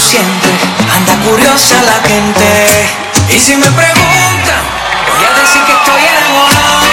anda curiosa la gente. Y si me preguntan, voy a decir que estoy enamorado.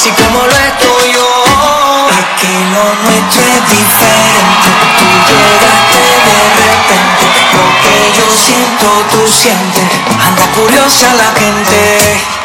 así como lo estoy yo. Aquí lo nuestro es diferente, tú llegaste de repente, lo que yo siento tú sientes, anda curiosa la gente.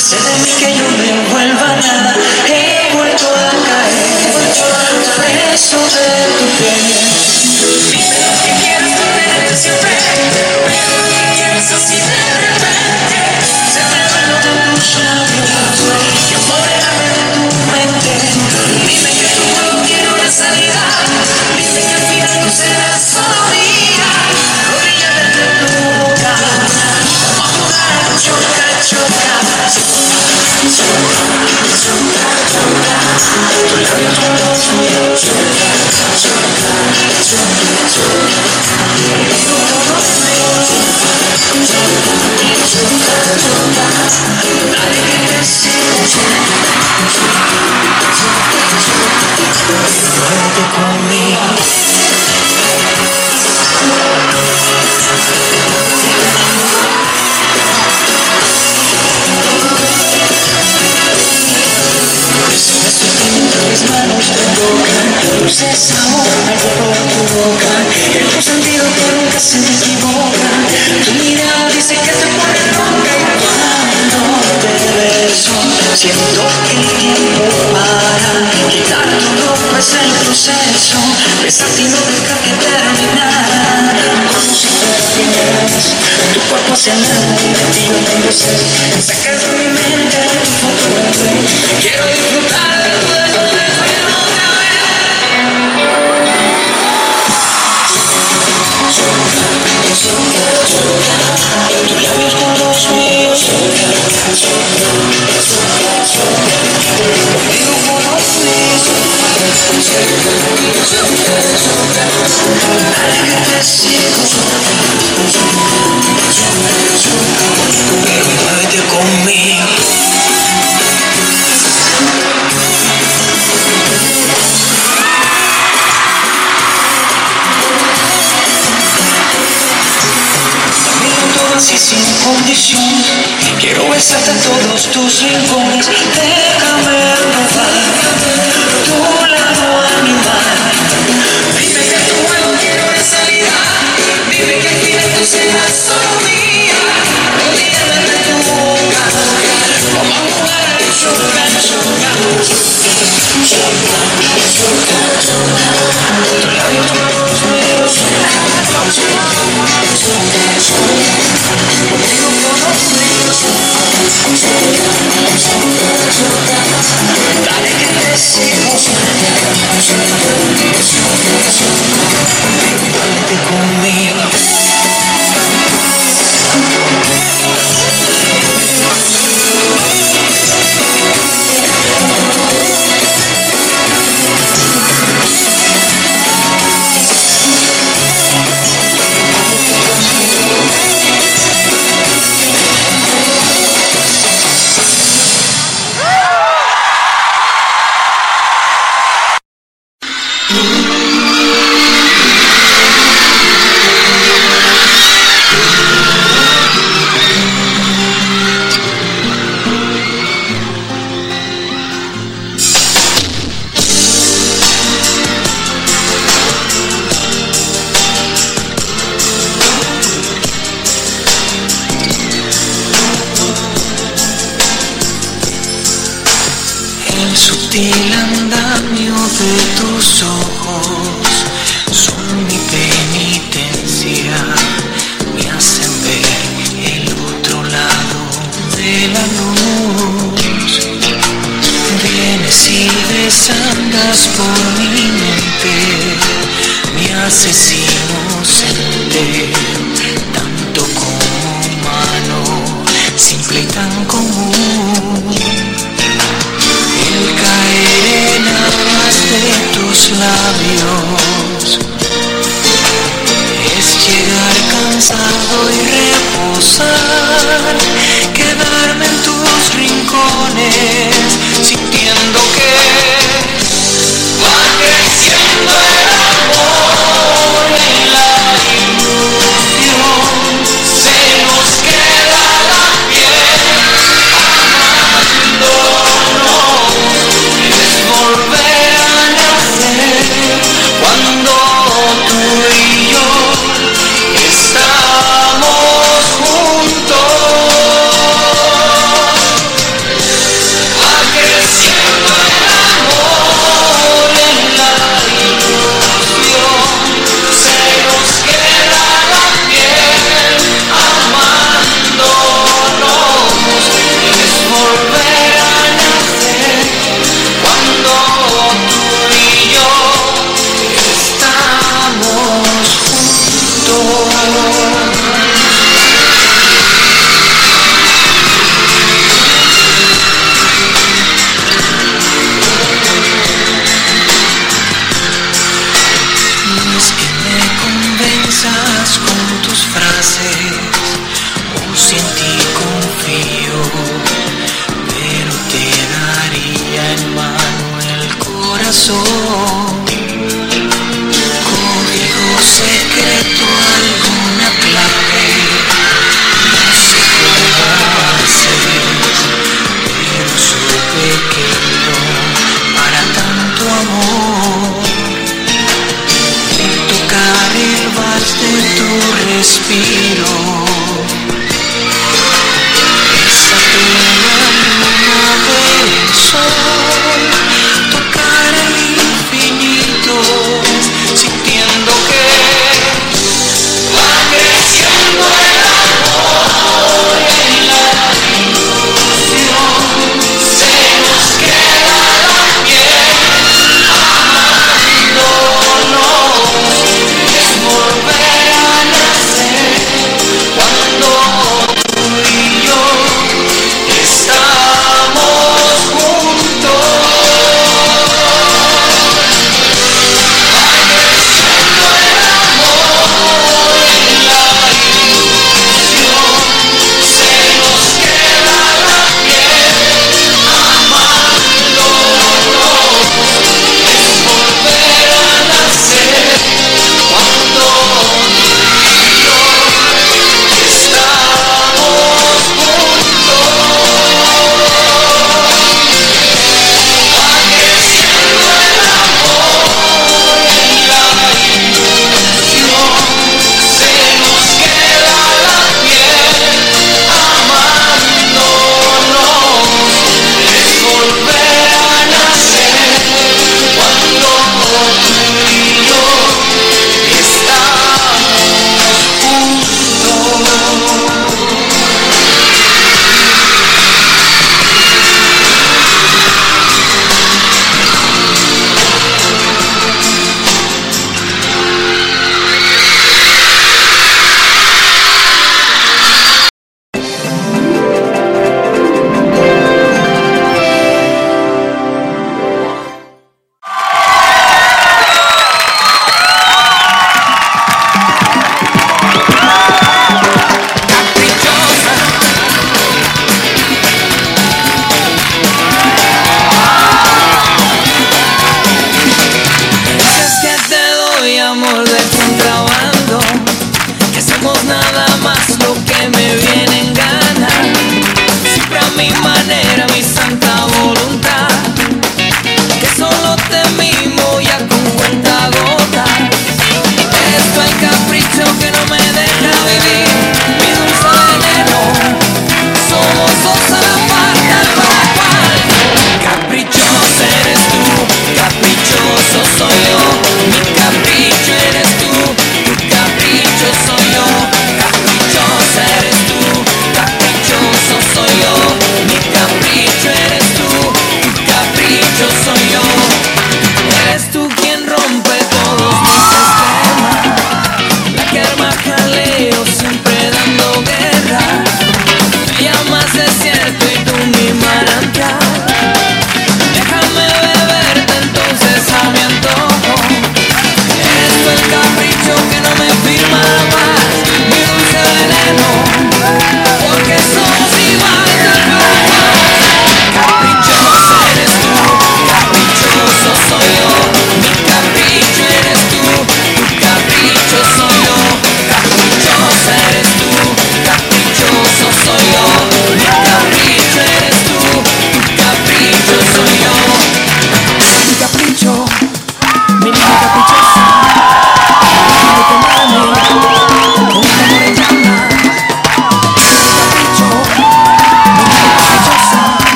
Hace de mí que yo me vuelva nada, he vuelto a caer, preso de tu piel. Call me. mis manos te tocan Dulce sabor al sabor tu boca. El tu sentido que nunca se me equivoca. Tu mirada dice que te pone loca Y cuando te beso. Siento que el tiempo para Quitar tu ropa es el proceso. Besarte y no dejar que terminara. Como si fuera primera Tu cuerpo se enamora de ti yo tengo sed. Sacas de mi mente tu futuro Quiero disfrutar de tu Vete conmigo. Así sin condición, quiero besarte todos tus rincones. Déjame robar tu lado animal. Dime que tu juego quiero no salida. Dime que aquí tú serás solo mía. De tu boca. Como jugar al choca, choca. Choca. Tu Come with me.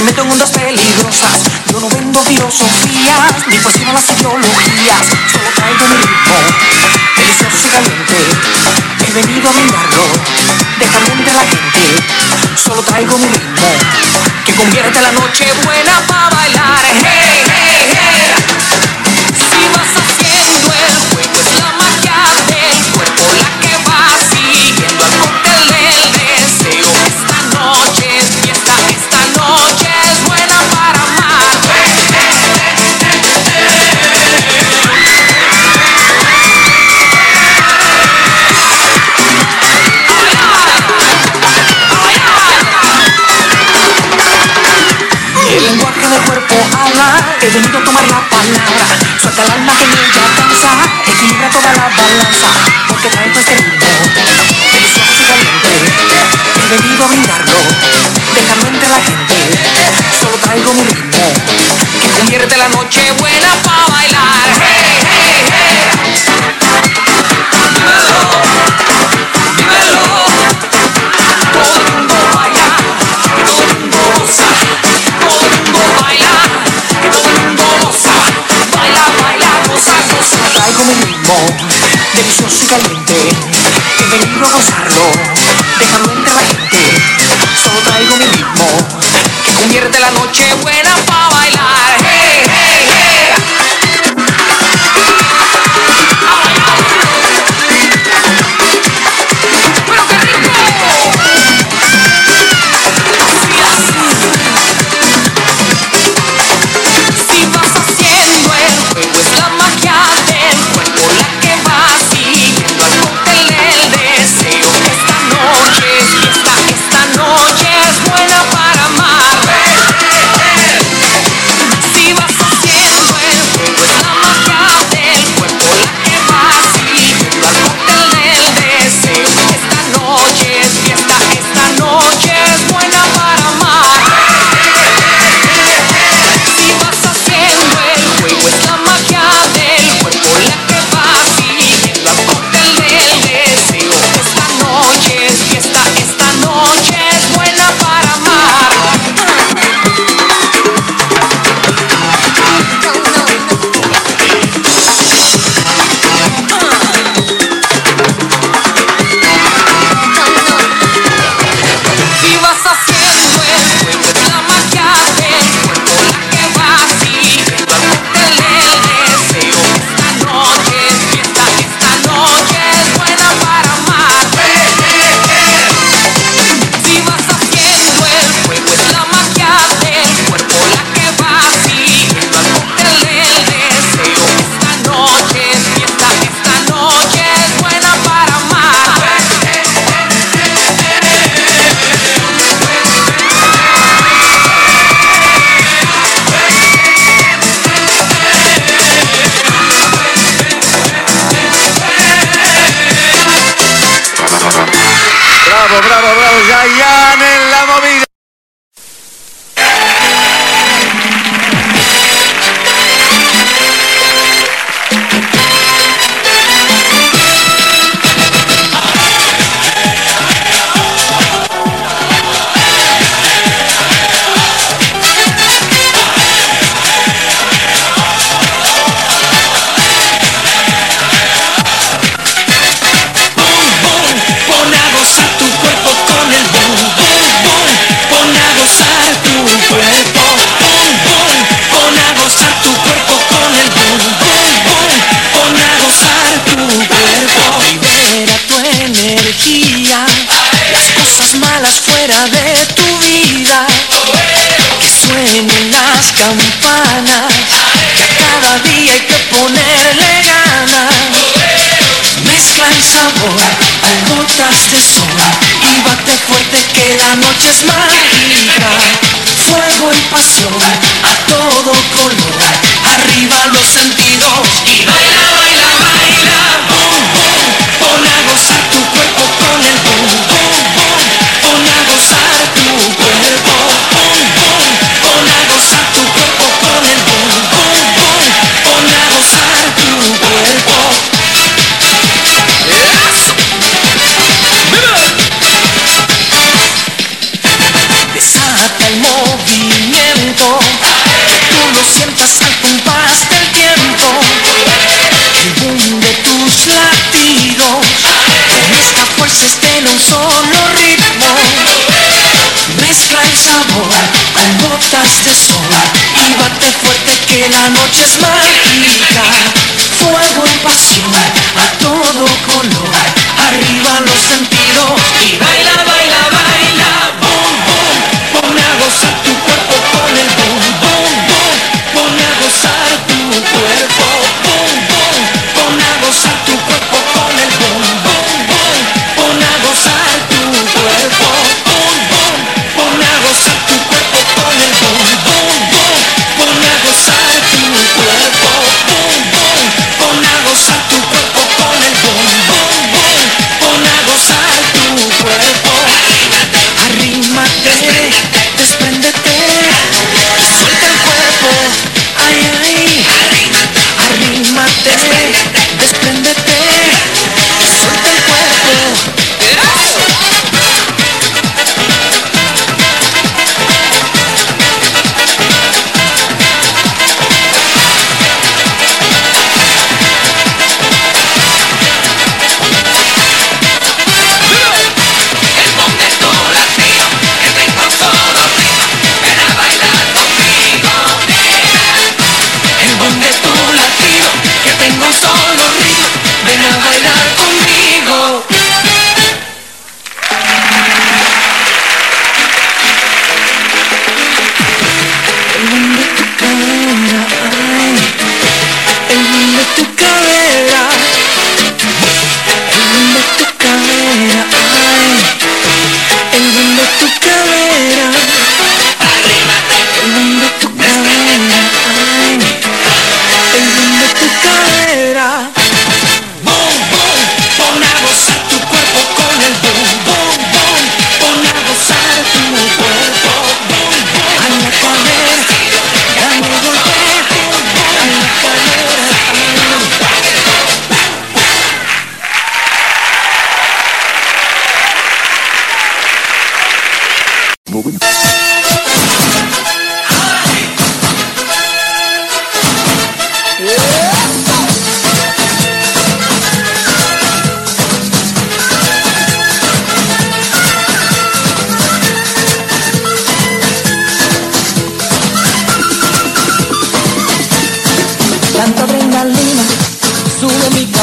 me meto en ondas peligrosas. Yo no vendo filosofías, ni cuestiono las ideologías. delicioso y caliente. Bienvenido a gozarlo, déjalo entre la gente. Solo traigo mi ritmo que convierte la noche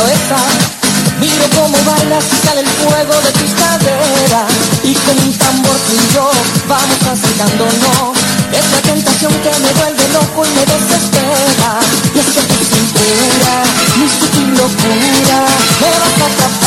poeta. Miro cómo bailas y sale el fuego de tus caderas. Y con un tambor tuyo vamos acercándonos. Es la tentación que me vuelve loco y me desespera. Y es que tu cintura, mi sutil locura, me vas a atrapar.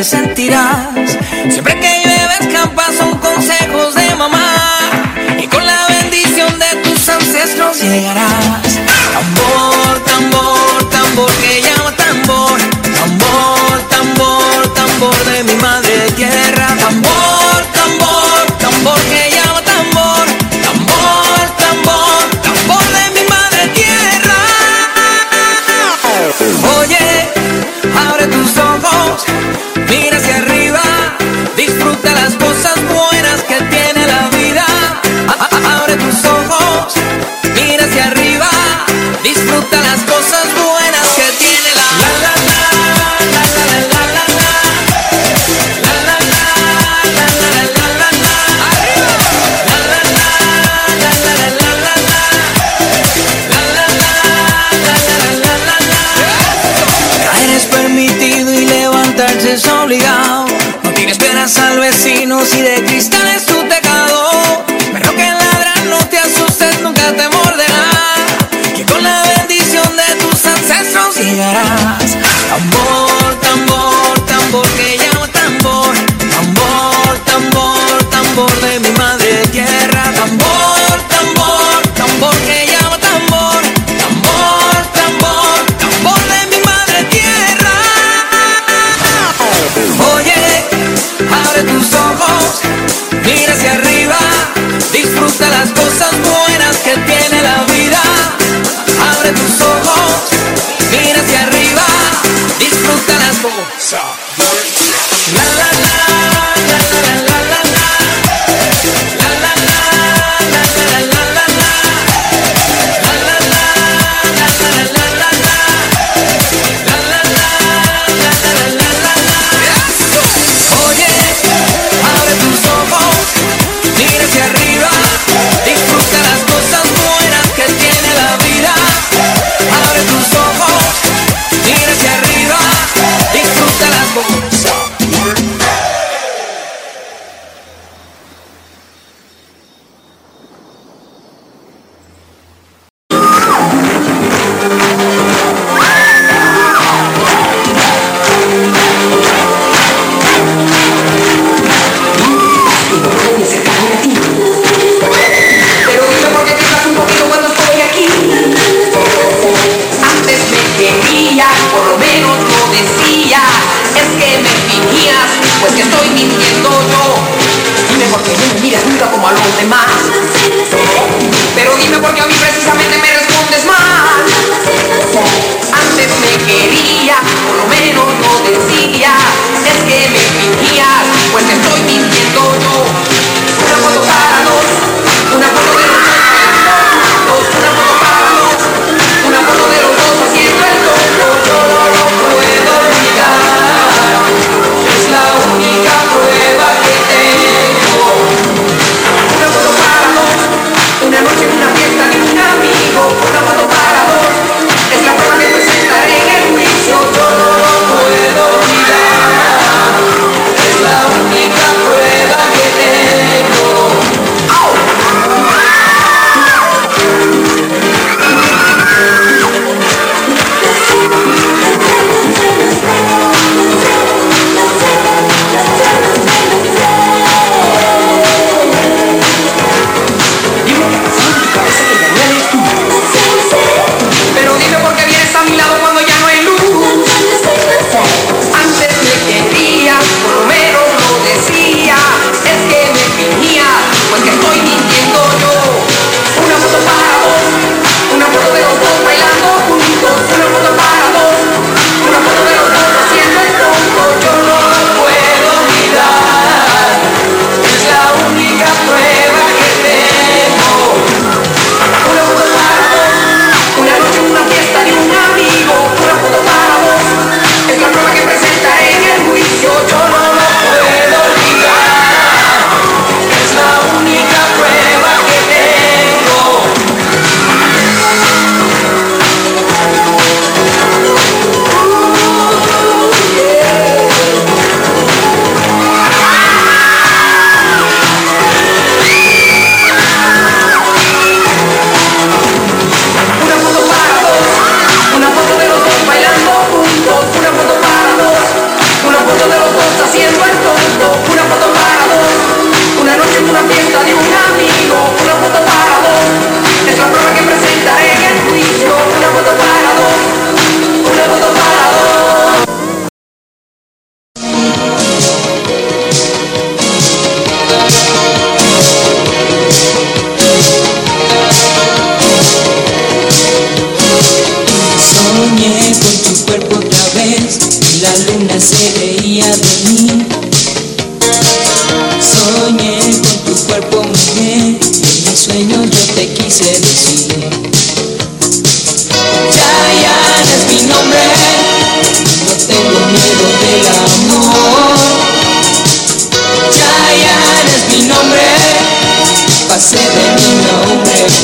resentirá Sin esperanza al vecino, si de cristales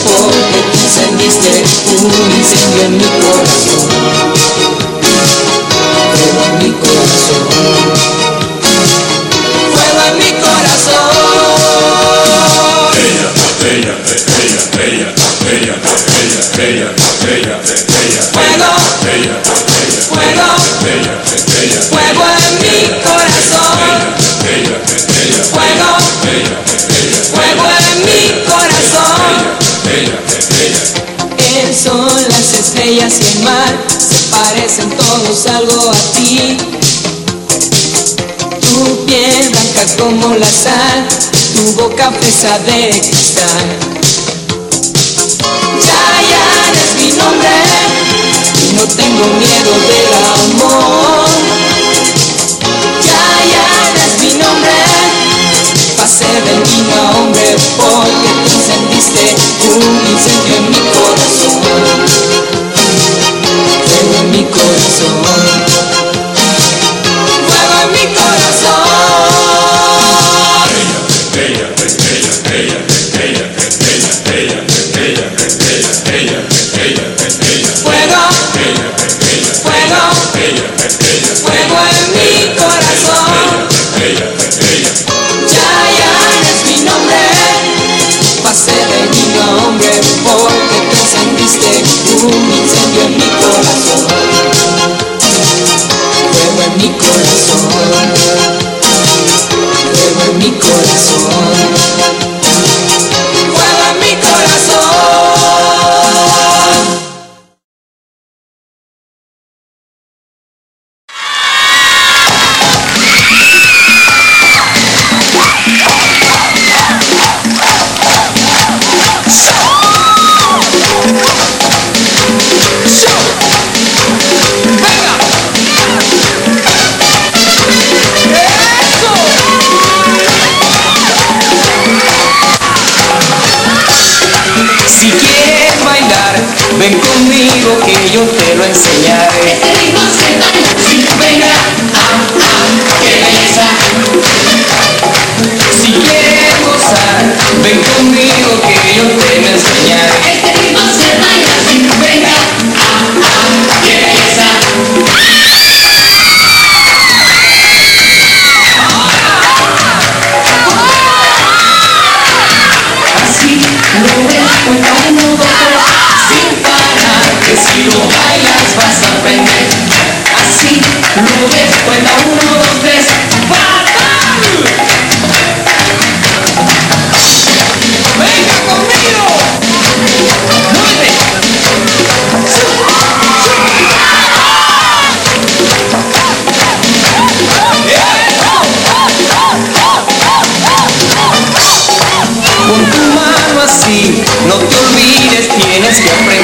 porque encendiste un incendio en mi corazón. boca pesa de cristal. así, no te olvides, tienes que aprender.